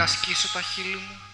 να σκίσω τα χείλη μου.